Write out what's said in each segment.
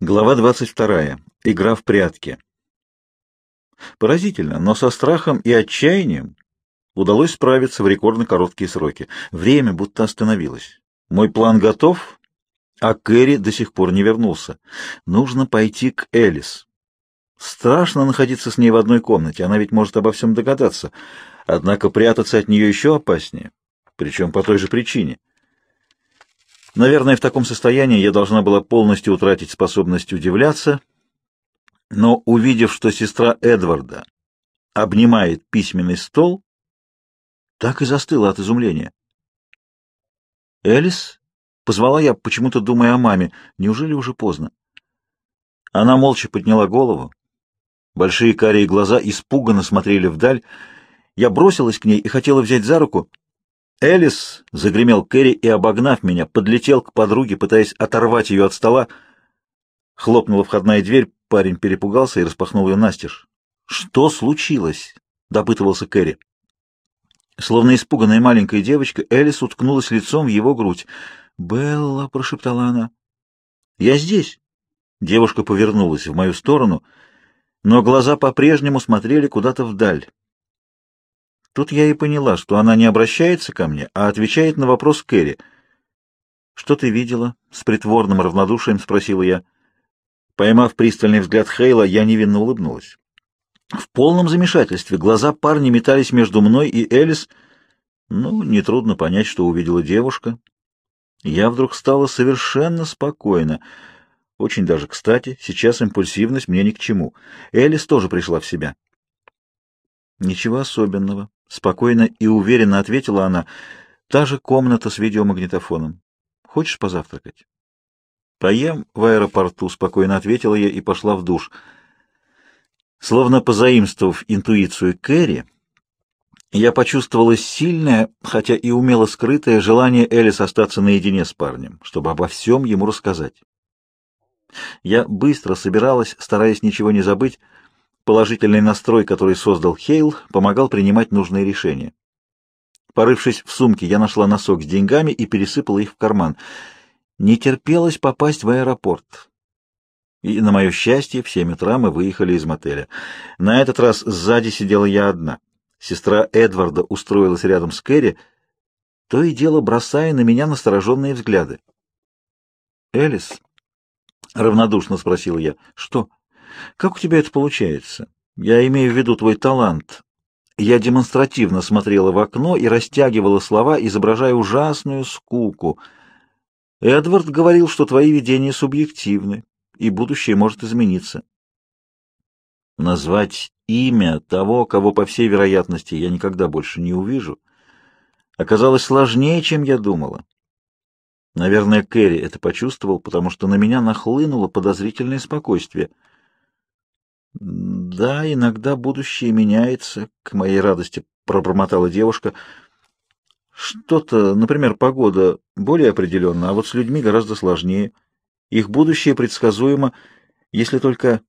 Глава 22. Игра в прятки. Поразительно, но со страхом и отчаянием удалось справиться в рекордно короткие сроки. Время будто остановилось. Мой план готов, а Кэрри до сих пор не вернулся. Нужно пойти к Элис. Страшно находиться с ней в одной комнате, она ведь может обо всем догадаться. Однако прятаться от нее еще опаснее, причем по той же причине. Наверное, в таком состоянии я должна была полностью утратить способность удивляться, но, увидев, что сестра Эдварда обнимает письменный стол, так и застыла от изумления. «Элис?» — позвала я, почему-то думая о маме. Неужели уже поздно? Она молча подняла голову. Большие карие глаза испуганно смотрели вдаль. Я бросилась к ней и хотела взять за руку, «Элис!» — загремел Кэрри и, обогнав меня, подлетел к подруге, пытаясь оторвать ее от стола. Хлопнула входная дверь, парень перепугался и распахнул ее настежь. «Что случилось?» — допытывался Кэрри. Словно испуганная маленькая девочка, Элис уткнулась лицом в его грудь. «Белла!» — прошептала она. «Я здесь!» Девушка повернулась в мою сторону, но глаза по-прежнему смотрели куда-то вдаль. Тут я и поняла, что она не обращается ко мне, а отвечает на вопрос Кэрри. «Что ты видела?» — с притворным равнодушием спросила я. Поймав пристальный взгляд Хейла, я невинно улыбнулась. В полном замешательстве глаза парня метались между мной и Элис. Ну, нетрудно понять, что увидела девушка. Я вдруг стала совершенно спокойна. Очень даже кстати, сейчас импульсивность мне ни к чему. Элис тоже пришла в себя. Ничего особенного. Спокойно и уверенно ответила она. Та же комната с видеомагнитофоном. Хочешь позавтракать? Поем в аэропорту, спокойно ответила я и пошла в душ. Словно позаимствовав интуицию Кэрри, я почувствовала сильное, хотя и умело скрытое желание Элис остаться наедине с парнем, чтобы обо всем ему рассказать. Я быстро собиралась, стараясь ничего не забыть, Положительный настрой, который создал Хейл, помогал принимать нужные решения. Порывшись в сумке, я нашла носок с деньгами и пересыпала их в карман. Не терпелось попасть в аэропорт. И, на мое счастье, в семь утра мы выехали из мотеля. На этот раз сзади сидела я одна. Сестра Эдварда устроилась рядом с Кэрри, то и дело бросая на меня настороженные взгляды. «Элис?» — равнодушно спросила я. «Что?» Как у тебя это получается? Я имею в виду твой талант. Я демонстративно смотрела в окно и растягивала слова, изображая ужасную скуку. Эдвард говорил, что твои видения субъективны, и будущее может измениться. Назвать имя того, кого, по всей вероятности, я никогда больше не увижу, оказалось сложнее, чем я думала. Наверное, Кэрри это почувствовал, потому что на меня нахлынуло подозрительное спокойствие — да, иногда будущее меняется, к моей радости пробормотала девушка. Что-то, например, погода более определенна, а вот с людьми гораздо сложнее. Их будущее предсказуемо, если только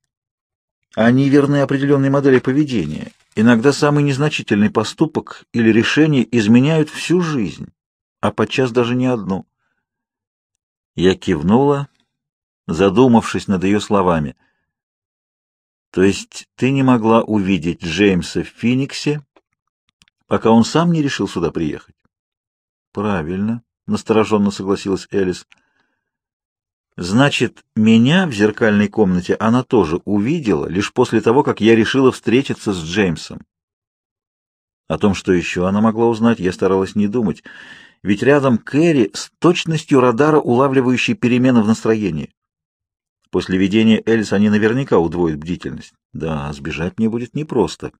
они верны определенной модели поведения. Иногда самый незначительный поступок или решение изменяют всю жизнь, а подчас даже не одну. Я кивнула, задумавшись над ее словами — то есть ты не могла увидеть Джеймса в Финиксе, пока он сам не решил сюда приехать? Правильно, настороженно согласилась Элис. Значит, меня в зеркальной комнате она тоже увидела лишь после того, как я решила встретиться с Джеймсом. О том, что еще она могла узнать, я старалась не думать, ведь рядом Кэрри с точностью радара, улавливающей перемены в настроении. После видения Элис они наверняка удвоят бдительность. Да, сбежать мне будет непросто.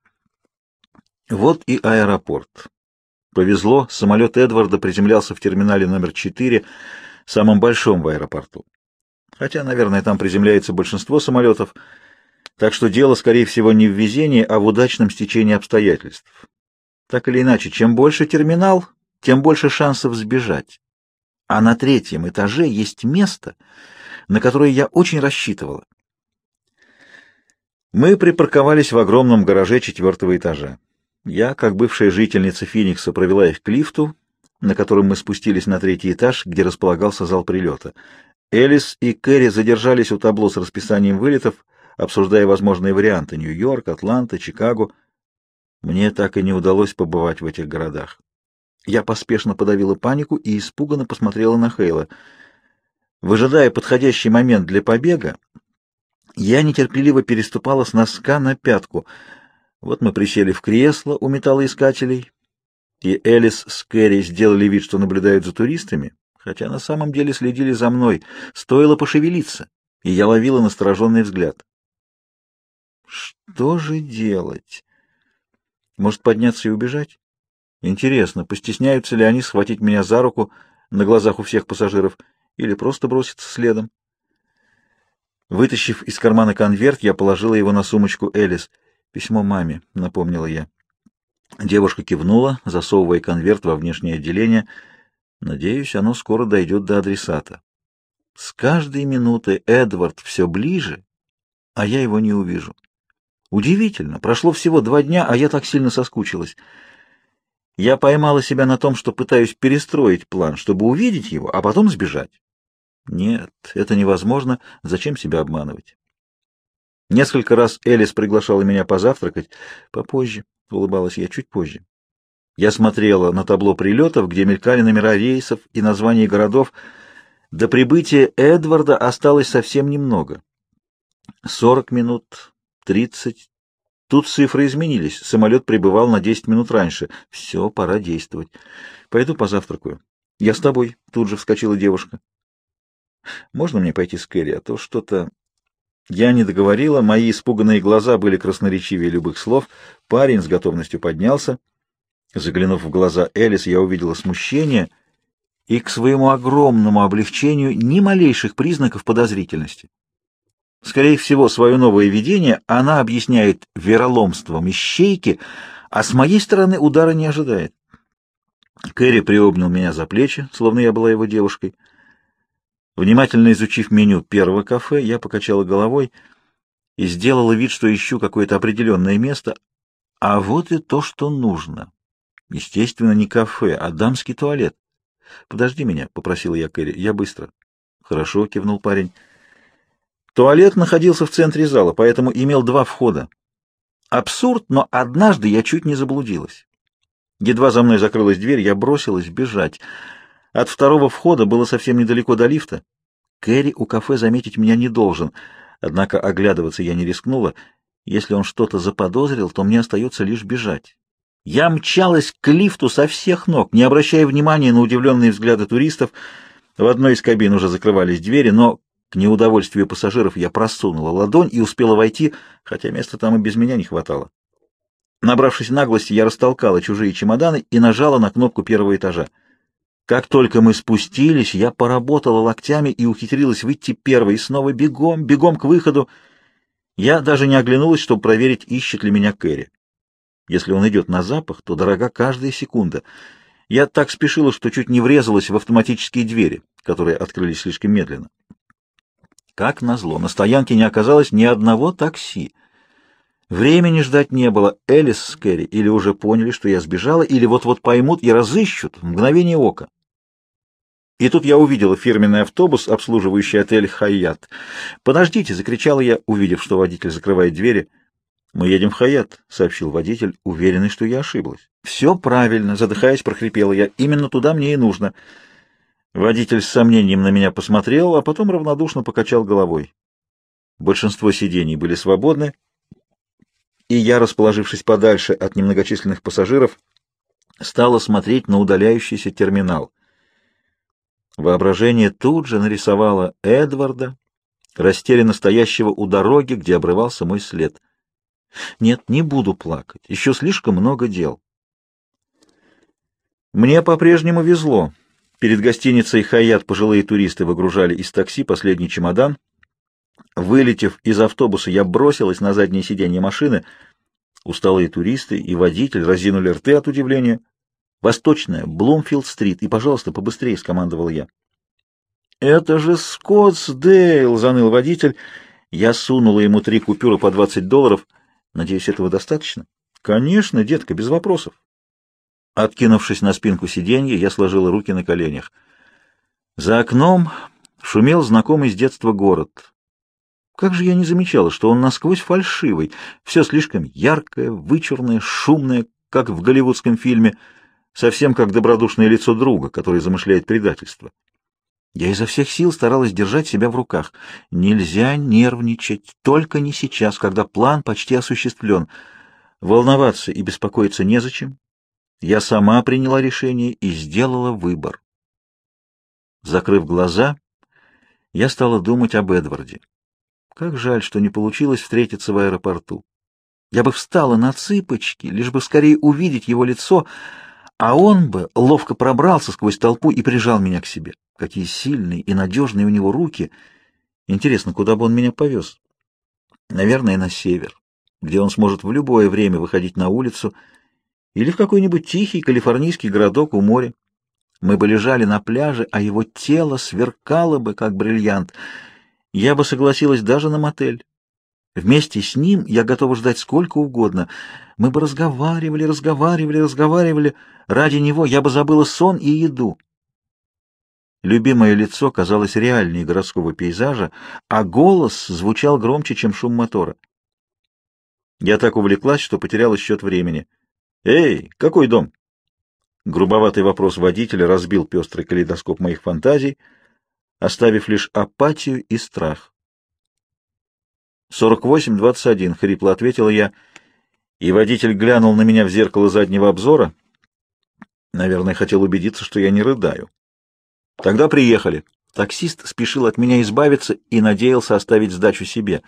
Вот и аэропорт. Повезло, самолет Эдварда приземлялся в терминале номер 4, самом большом в аэропорту. Хотя, наверное, там приземляется большинство самолетов, так что дело, скорее всего, не в везении, а в удачном стечении обстоятельств. Так или иначе, чем больше терминал, тем больше шансов сбежать. А на третьем этаже есть место, на которое я очень рассчитывала. Мы припарковались в огромном гараже четвертого этажа. Я, как бывшая жительница Феникса, провела их к лифту, на котором мы спустились на третий этаж, где располагался зал прилета. Элис и Кэрри задержались у табло с расписанием вылетов, обсуждая возможные варианты Нью-Йорк, Атланта, Чикаго. Мне так и не удалось побывать в этих городах. Я поспешно подавила панику и испуганно посмотрела на Хейла. Выжидая подходящий момент для побега, я нетерпеливо переступала с носка на пятку. Вот мы присели в кресло у металлоискателей, и Элис с Кэрри сделали вид, что наблюдают за туристами, хотя на самом деле следили за мной. Стоило пошевелиться, и я ловила настороженный взгляд. Что же делать? Может, подняться и убежать? Интересно, постесняются ли они схватить меня за руку на глазах у всех пассажиров или просто броситься следом? Вытащив из кармана конверт, я положила его на сумочку Элис. «Письмо маме», — напомнила я. Девушка кивнула, засовывая конверт во внешнее отделение. Надеюсь, оно скоро дойдет до адресата. С каждой минутой Эдвард все ближе, а я его не увижу. Удивительно, прошло всего два дня, а я так сильно соскучилась. Я поймала себя на том, что пытаюсь перестроить план, чтобы увидеть его, а потом сбежать. Нет, это невозможно. Зачем себя обманывать? Несколько раз Элис приглашала меня позавтракать. Попозже, — улыбалась я, — чуть позже. Я смотрела на табло прилетов, где мелькали номера рейсов и названия городов. До прибытия Эдварда осталось совсем немного. Сорок минут, тридцать. Тут цифры изменились. Самолет прибывал на десять минут раньше. Все, пора действовать. Пойду позавтракаю. Я с тобой, — тут же вскочила девушка. Можно мне пойти с Кэрри, а то что-то... Я не договорила, мои испуганные глаза были красноречивее любых слов. Парень с готовностью поднялся. Заглянув в глаза Элис, я увидела смущение и, к своему огромному облегчению, ни малейших признаков подозрительности. Скорее всего, свое новое видение она объясняет вероломством ищейки, а с моей стороны удара не ожидает. Кэрри приобнял меня за плечи, словно я была его девушкой. Внимательно изучив меню первого кафе, я покачала головой и сделала вид, что ищу какое-то определенное место. А вот и то, что нужно. Естественно, не кафе, а дамский туалет. «Подожди меня», — попросила я Кэрри, — «я быстро». «Хорошо», — кивнул парень. Туалет находился в центре зала, поэтому имел два входа. Абсурд, но однажды я чуть не заблудилась. Едва за мной закрылась дверь, я бросилась бежать — от второго входа было совсем недалеко до лифта. Кэрри у кафе заметить меня не должен, однако оглядываться я не рискнула. Если он что-то заподозрил, то мне остается лишь бежать. Я мчалась к лифту со всех ног, не обращая внимания на удивленные взгляды туристов. В одной из кабин уже закрывались двери, но к неудовольствию пассажиров я просунула ладонь и успела войти, хотя места там и без меня не хватало. Набравшись наглости, я растолкала чужие чемоданы и нажала на кнопку первого этажа. Как только мы спустились, я поработала локтями и ухитрилась выйти первой, и снова бегом, бегом к выходу. Я даже не оглянулась, чтобы проверить, ищет ли меня Кэрри. Если он идет на запах, то дорога каждая секунда. Я так спешила, что чуть не врезалась в автоматические двери, которые открылись слишком медленно. Как назло, на стоянке не оказалось ни одного такси. Времени ждать не было. Элис с Кэрри или уже поняли, что я сбежала, или вот-вот поймут и разыщут в мгновение ока. И тут я увидела фирменный автобус, обслуживающий отель «Хаят». «Подождите!» — закричала я, увидев, что водитель закрывает двери. «Мы едем в Хаят», — сообщил водитель, уверенный, что я ошиблась. «Все правильно», — задыхаясь, прохрипела я. «Именно туда мне и нужно». Водитель с сомнением на меня посмотрел, а потом равнодушно покачал головой. Большинство сидений были свободны, и я, расположившись подальше от немногочисленных пассажиров, стала смотреть на удаляющийся терминал. Воображение тут же нарисовало Эдварда, растерянно стоящего у дороги, где обрывался мой след. Нет, не буду плакать, еще слишком много дел. Мне по-прежнему везло. Перед гостиницей «Хаят» пожилые туристы выгружали из такси последний чемодан. Вылетев из автобуса, я бросилась на заднее сиденье машины. Усталые туристы и водитель разинули рты от удивления. Восточная, Блумфилд-стрит, и, пожалуйста, побыстрее, — скомандовал я. — Это же Скоттсдейл, — заныл водитель. Я сунула ему три купюры по двадцать долларов. Надеюсь, этого достаточно? — Конечно, детка, без вопросов. Откинувшись на спинку сиденья, я сложила руки на коленях. За окном шумел знакомый с детства город. Как же я не замечала, что он насквозь фальшивый, все слишком яркое, вычурное, шумное, как в голливудском фильме, совсем как добродушное лицо друга, который замышляет предательство. Я изо всех сил старалась держать себя в руках. Нельзя нервничать, только не сейчас, когда план почти осуществлен. Волноваться и беспокоиться незачем. Я сама приняла решение и сделала выбор. Закрыв глаза, я стала думать об Эдварде. Как жаль, что не получилось встретиться в аэропорту. Я бы встала на цыпочки, лишь бы скорее увидеть его лицо, а он бы ловко пробрался сквозь толпу и прижал меня к себе. Какие сильные и надежные у него руки. Интересно, куда бы он меня повез? Наверное, на север, где он сможет в любое время выходить на улицу, или в какой-нибудь тихий калифорнийский городок у моря. Мы бы лежали на пляже, а его тело сверкало бы, как бриллиант. Я бы согласилась даже на мотель. Вместе с ним я готова ждать сколько угодно. Мы бы разговаривали, разговаривали, разговаривали. Ради него я бы забыла сон и еду. Любимое лицо казалось реальнее городского пейзажа, а голос звучал громче, чем шум мотора. Я так увлеклась, что потеряла счет времени. «Эй, какой дом?» Грубоватый вопрос водителя разбил пестрый калейдоскоп моих фантазий, оставив лишь апатию и страх. «Сорок восемь двадцать один», — хрипло ответила я, и водитель глянул на меня в зеркало заднего обзора. Наверное, хотел убедиться, что я не рыдаю. «Тогда приехали». Таксист спешил от меня избавиться и надеялся оставить сдачу себе.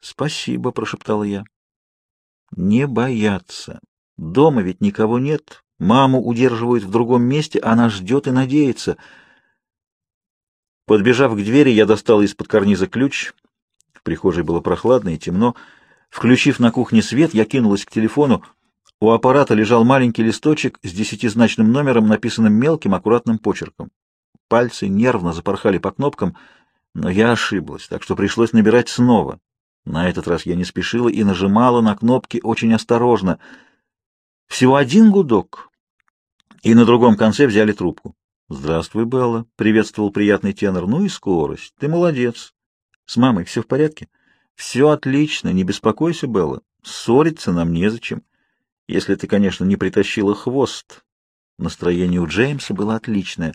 «Спасибо», — прошептала я. «Не бояться. Дома ведь никого нет. Маму удерживают в другом месте, она ждет и надеется». Подбежав к двери, я достала из-под карниза ключ. В прихожей было прохладно и темно. Включив на кухне свет, я кинулась к телефону. У аппарата лежал маленький листочек с десятизначным номером, написанным мелким аккуратным почерком. Пальцы нервно запорхали по кнопкам, но я ошиблась, так что пришлось набирать снова. На этот раз я не спешила и нажимала на кнопки очень осторожно. Всего один гудок, и на другом конце взяли трубку. «Здравствуй, Белла», — приветствовал приятный тенор. «Ну и скорость. Ты молодец. С мамой все в порядке?» «Все отлично. Не беспокойся, Белла. Ссориться нам незачем. Если ты, конечно, не притащила хвост». Настроение у Джеймса было отличное.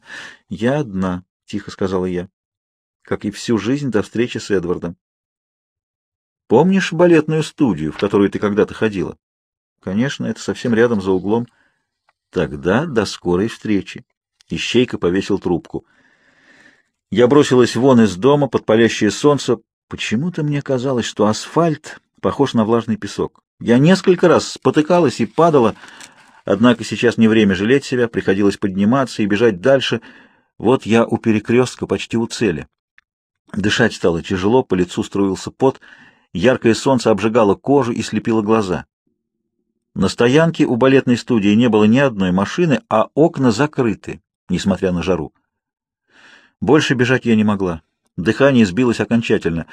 «Я одна», — тихо сказала я, — «как и всю жизнь до встречи с Эдвардом». «Помнишь балетную студию, в которую ты когда-то ходила?» «Конечно, это совсем рядом за углом». «Тогда до скорой встречи». Ищейка повесил трубку. Я бросилась вон из дома под палящее солнце. Почему-то мне казалось, что асфальт похож на влажный песок. Я несколько раз спотыкалась и падала, однако сейчас не время жалеть себя, приходилось подниматься и бежать дальше. Вот я у перекрестка, почти у цели. Дышать стало тяжело, по лицу струился пот, яркое солнце обжигало кожу и слепило глаза. На стоянке у балетной студии не было ни одной машины, а окна закрыты несмотря на жару. Больше бежать я не могла. Дыхание сбилось окончательно.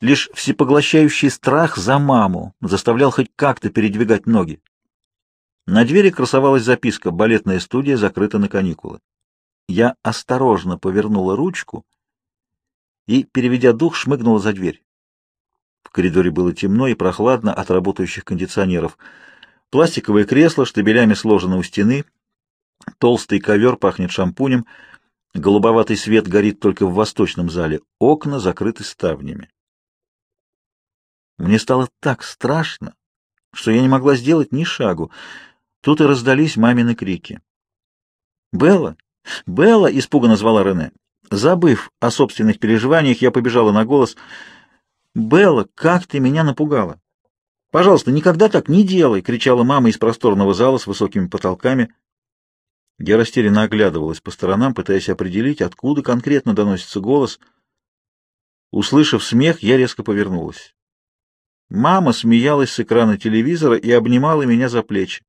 Лишь всепоглощающий страх за маму заставлял хоть как-то передвигать ноги. На двери красовалась записка «Балетная студия закрыта на каникулы». Я осторожно повернула ручку и, переведя дух, шмыгнула за дверь. В коридоре было темно и прохладно от работающих кондиционеров. Пластиковое кресло штабелями сложено у стены — Толстый ковер пахнет шампунем, голубоватый свет горит только в восточном зале, окна закрыты ставнями. Мне стало так страшно, что я не могла сделать ни шагу. Тут и раздались мамины крики. «Белла! Белла!» — испуганно звала Рене. Забыв о собственных переживаниях, я побежала на голос. «Белла, как ты меня напугала!» «Пожалуйста, никогда так не делай!» — кричала мама из просторного зала с высокими потолками. Я растерянно оглядывалась по сторонам, пытаясь определить, откуда конкретно доносится голос. Услышав смех, я резко повернулась. Мама смеялась с экрана телевизора и обнимала меня за плечи.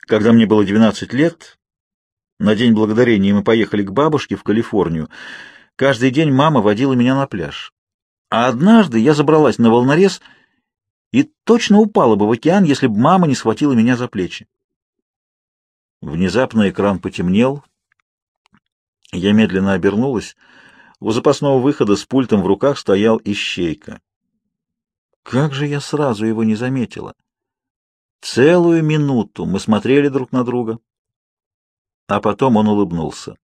Когда мне было 12 лет, на День Благодарения мы поехали к бабушке в Калифорнию. Каждый день мама водила меня на пляж. А однажды я забралась на волнорез и точно упала бы в океан, если бы мама не схватила меня за плечи. Внезапно экран потемнел. Я медленно обернулась. У запасного выхода с пультом в руках стоял ищейка. Как же я сразу его не заметила? Целую минуту мы смотрели друг на друга, а потом он улыбнулся.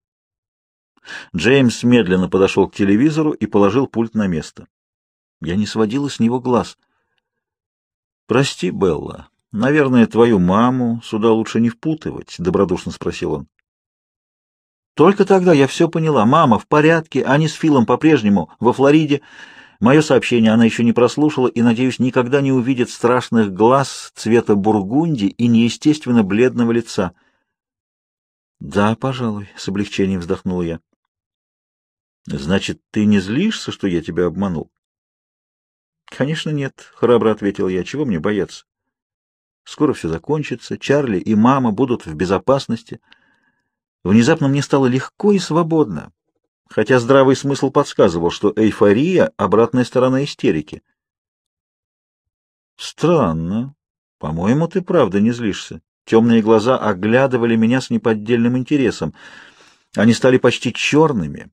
Джеймс медленно подошел к телевизору и положил пульт на место. Я не сводила с него глаз. «Прости, Белла, наверное, твою маму сюда лучше не впутывать», — добродушно спросил он. Только тогда я все поняла. Мама в порядке, они с Филом по-прежнему во Флориде. Мое сообщение она еще не прослушала и, надеюсь, никогда не увидит страшных глаз цвета бургунди и неестественно бледного лица. «Да, пожалуй», — с облегчением вздохнул я. «Значит, ты не злишься, что я тебя обманул?» «Конечно нет», — храбро ответил я. «Чего мне бояться? Скоро все закончится, Чарли и мама будут в безопасности». Внезапно мне стало легко и свободно, хотя здравый смысл подсказывал, что эйфория — обратная сторона истерики. Странно. По-моему, ты правда не злишься. Темные глаза оглядывали меня с неподдельным интересом. Они стали почти черными.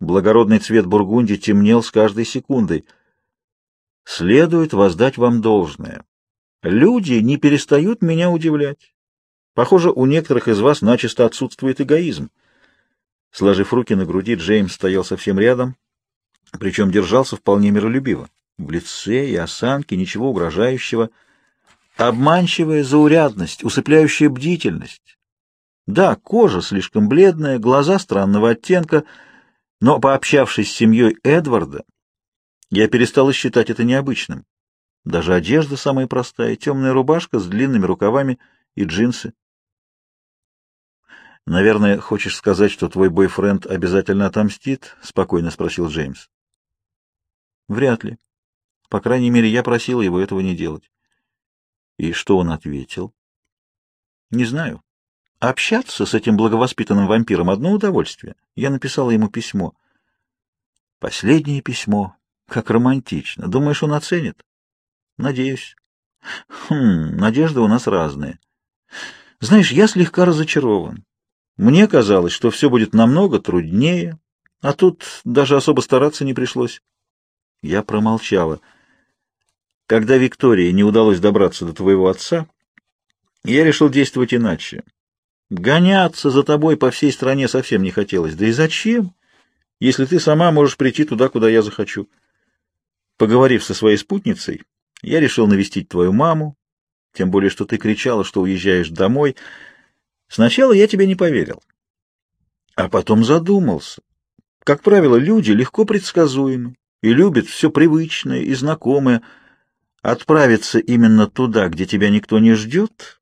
Благородный цвет бургунди темнел с каждой секундой. Следует воздать вам должное. Люди не перестают меня удивлять. Похоже, у некоторых из вас начисто отсутствует эгоизм. Сложив руки на груди, Джеймс стоял совсем рядом, причем держался вполне миролюбиво. В лице и осанке ничего угрожающего. Обманчивая заурядность, усыпляющая бдительность. Да, кожа слишком бледная, глаза странного оттенка, но, пообщавшись с семьей Эдварда, я перестал считать это необычным. Даже одежда самая простая, темная рубашка с длинными рукавами и джинсы. «Наверное, хочешь сказать, что твой бойфренд обязательно отомстит?» — спокойно спросил Джеймс. «Вряд ли. По крайней мере, я просил его этого не делать». «И что он ответил?» «Не знаю. Общаться с этим благовоспитанным вампиром — одно удовольствие. Я написала ему письмо». «Последнее письмо. Как романтично. Думаешь, он оценит?» «Надеюсь». «Хм, надежды у нас разные. Знаешь, я слегка разочарован. Мне казалось, что все будет намного труднее, а тут даже особо стараться не пришлось. Я промолчала. Когда Виктории не удалось добраться до твоего отца, я решил действовать иначе. Гоняться за тобой по всей стране совсем не хотелось. Да и зачем, если ты сама можешь прийти туда, куда я захочу? Поговорив со своей спутницей, я решил навестить твою маму, тем более, что ты кричала, что уезжаешь домой — Сначала я тебе не поверил, а потом задумался. Как правило, люди легко предсказуемы и любят все привычное и знакомое. Отправиться именно туда, где тебя никто не ждет,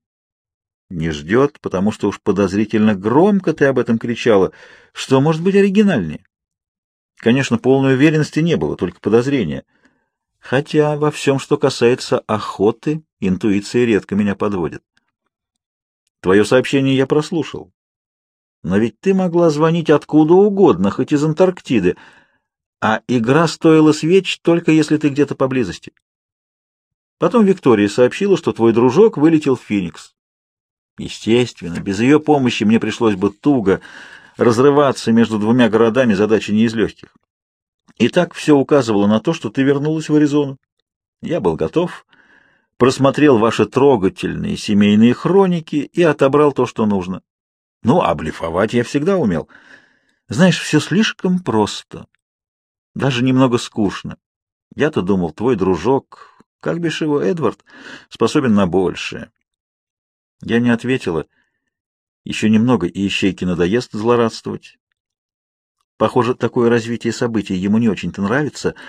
не ждет, потому что уж подозрительно громко ты об этом кричала, что может быть оригинальнее. Конечно, полной уверенности не было, только подозрения. Хотя во всем, что касается охоты, интуиция редко меня подводит. Твое сообщение я прослушал. Но ведь ты могла звонить откуда угодно, хоть из Антарктиды, а игра стоила свеч только если ты где-то поблизости. Потом Виктория сообщила, что твой дружок вылетел в Феникс. Естественно, без ее помощи мне пришлось бы туго разрываться между двумя городами, задача не из легких. И так все указывало на то, что ты вернулась в Аризону. Я был готов просмотрел ваши трогательные семейные хроники и отобрал то, что нужно. Ну, а блефовать я всегда умел. Знаешь, все слишком просто. Даже немного скучно. Я-то думал, твой дружок, как бишь его, Эдвард, способен на большее. Я не ответила. Еще немного, и ищейке надоест злорадствовать. Похоже, такое развитие событий ему не очень-то нравится —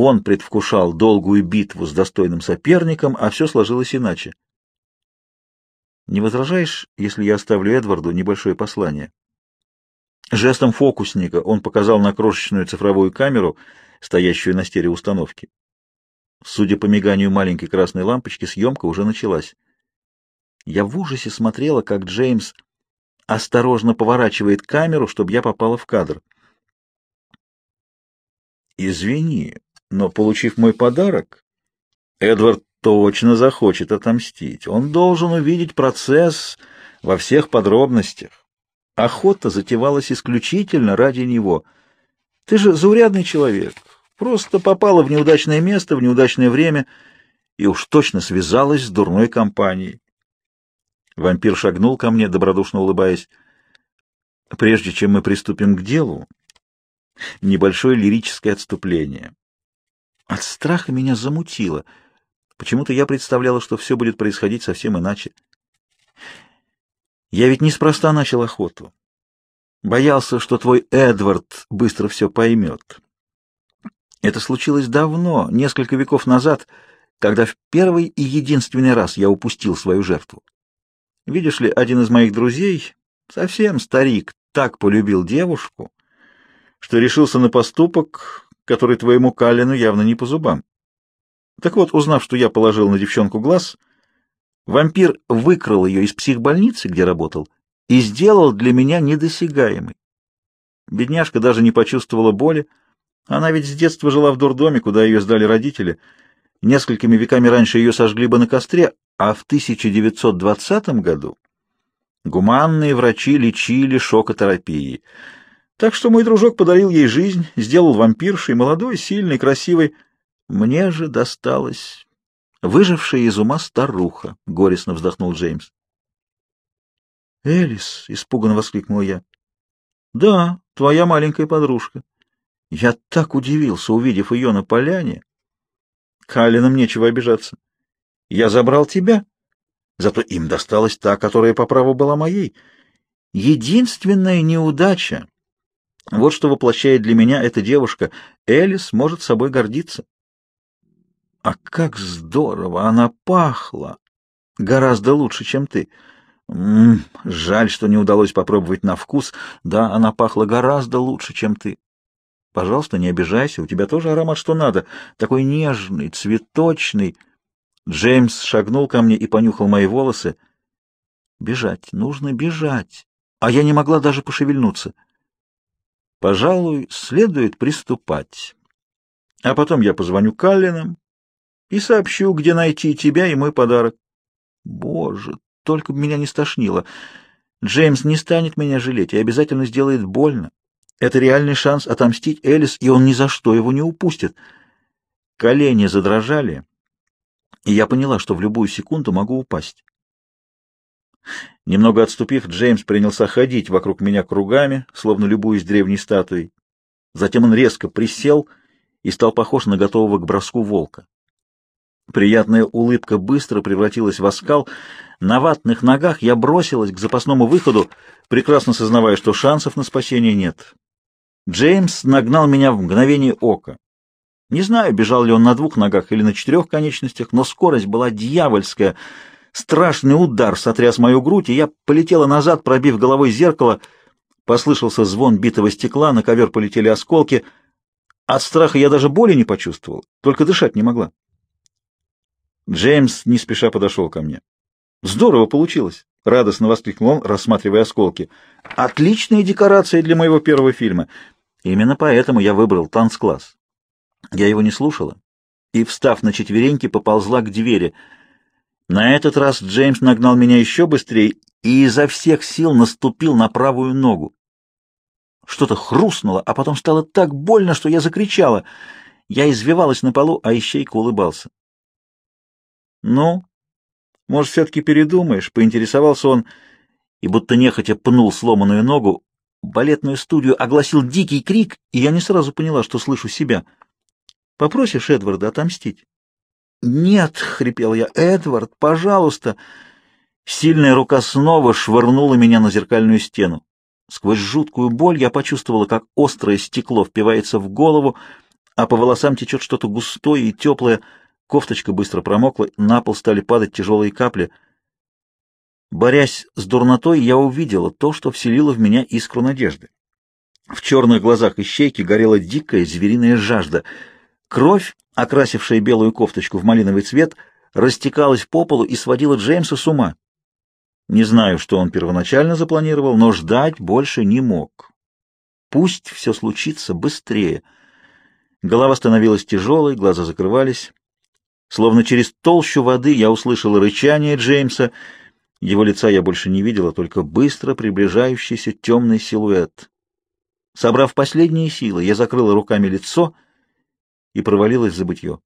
он предвкушал долгую битву с достойным соперником, а все сложилось иначе. «Не возражаешь, если я оставлю Эдварду небольшое послание?» Жестом фокусника он показал на крошечную цифровую камеру, стоящую на стереоустановке. Судя по миганию маленькой красной лампочки, съемка уже началась. Я в ужасе смотрела, как Джеймс осторожно поворачивает камеру, чтобы я попала в кадр. «Извини, но, получив мой подарок, Эдвард точно захочет отомстить. Он должен увидеть процесс во всех подробностях. Охота затевалась исключительно ради него. Ты же заурядный человек. Просто попала в неудачное место, в неудачное время и уж точно связалась с дурной компанией. Вампир шагнул ко мне, добродушно улыбаясь. Прежде чем мы приступим к делу, небольшое лирическое отступление. От страха меня замутило. Почему-то я представляла, что все будет происходить совсем иначе. Я ведь неспроста начал охоту. Боялся, что твой Эдвард быстро все поймет. Это случилось давно, несколько веков назад, когда в первый и единственный раз я упустил свою жертву. Видишь ли, один из моих друзей, совсем старик, так полюбил девушку, что решился на поступок, который твоему Калину явно не по зубам. Так вот, узнав, что я положил на девчонку глаз, вампир выкрал ее из психбольницы, где работал, и сделал для меня недосягаемой. Бедняжка даже не почувствовала боли, она ведь с детства жила в дурдоме, куда ее сдали родители. Несколькими веками раньше ее сожгли бы на костре, а в 1920 году гуманные врачи лечили шокотерапией. Так что мой дружок подарил ей жизнь, сделал вампиршей, молодой, сильной, красивой. Мне же досталось выжившая из ума старуха, — горестно вздохнул Джеймс. — Элис, — испуганно воскликнул я. — Да, твоя маленькая подружка. Я так удивился, увидев ее на поляне. Калинам нечего обижаться. Я забрал тебя, зато им досталась та, которая по праву была моей. Единственная неудача. Вот что воплощает для меня эта девушка. Элис может собой гордиться. А как здорово она пахла! Гораздо лучше, чем ты. М -м, жаль, что не удалось попробовать на вкус. Да, она пахла гораздо лучше, чем ты. Пожалуйста, не обижайся, у тебя тоже аромат что надо, такой нежный, цветочный. Джеймс шагнул ко мне и понюхал мои волосы. Бежать, нужно бежать. А я не могла даже пошевельнуться. Пожалуй, следует приступать. А потом я позвоню Каллинам и сообщу, где найти тебя и мой подарок. Боже, только бы меня не стошнило. Джеймс не станет меня жалеть и обязательно сделает больно. Это реальный шанс отомстить Элис, и он ни за что его не упустит. Колени задрожали, и я поняла, что в любую секунду могу упасть. Немного отступив, Джеймс принялся ходить вокруг меня кругами, словно любуясь древней статуей. Затем он резко присел и стал похож на готового к броску волка. Приятная улыбка быстро превратилась в оскал. На ватных ногах я бросилась к запасному выходу, прекрасно сознавая, что шансов на спасение нет. Джеймс нагнал меня в мгновение ока. Не знаю, бежал ли он на двух ногах или на четырех конечностях, но скорость была дьявольская. Страшный удар сотряс мою грудь, и я полетела назад, пробив головой зеркало. Послышался звон битого стекла, на ковер полетели осколки. От страха я даже боли не почувствовал, только дышать не могла. Джеймс не спеша подошел ко мне. «Здорово получилось!» — радостно воскликнул он, рассматривая осколки. «Отличная декорация для моего первого фильма. Именно поэтому я выбрал танцкласс. Я его не слушала и, встав на четвереньки, поползла к двери. На этот раз Джеймс нагнал меня еще быстрее и изо всех сил наступил на правую ногу. Что-то хрустнуло, а потом стало так больно, что я закричала. Я извивалась на полу, а Ищейка улыбался. «Ну, может, все-таки передумаешь?» — поинтересовался он, и будто нехотя пнул сломанную ногу, Балетную студию огласил дикий крик, и я не сразу поняла, что слышу себя. «Попросишь Эдварда отомстить?» «Нет!» — хрипел я. «Эдвард, пожалуйста!» Сильная рука снова швырнула меня на зеркальную стену. Сквозь жуткую боль я почувствовала, как острое стекло впивается в голову, а по волосам течет что-то густое и теплое. Кофточка быстро промокла, на пол стали падать тяжелые капли — Борясь с дурнотой, я увидела то, что вселило в меня искру надежды. В черных глазах ищейки горела дикая звериная жажда. Кровь, окрасившая белую кофточку в малиновый цвет, растекалась по полу и сводила Джеймса с ума. Не знаю, что он первоначально запланировал, но ждать больше не мог. Пусть все случится быстрее. Голова становилась тяжелой, глаза закрывались. Словно через толщу воды я услышал рычание Джеймса — его лица я больше не видела, только быстро приближающийся темный силуэт. Собрав последние силы, я закрыла руками лицо и провалилась в забытье.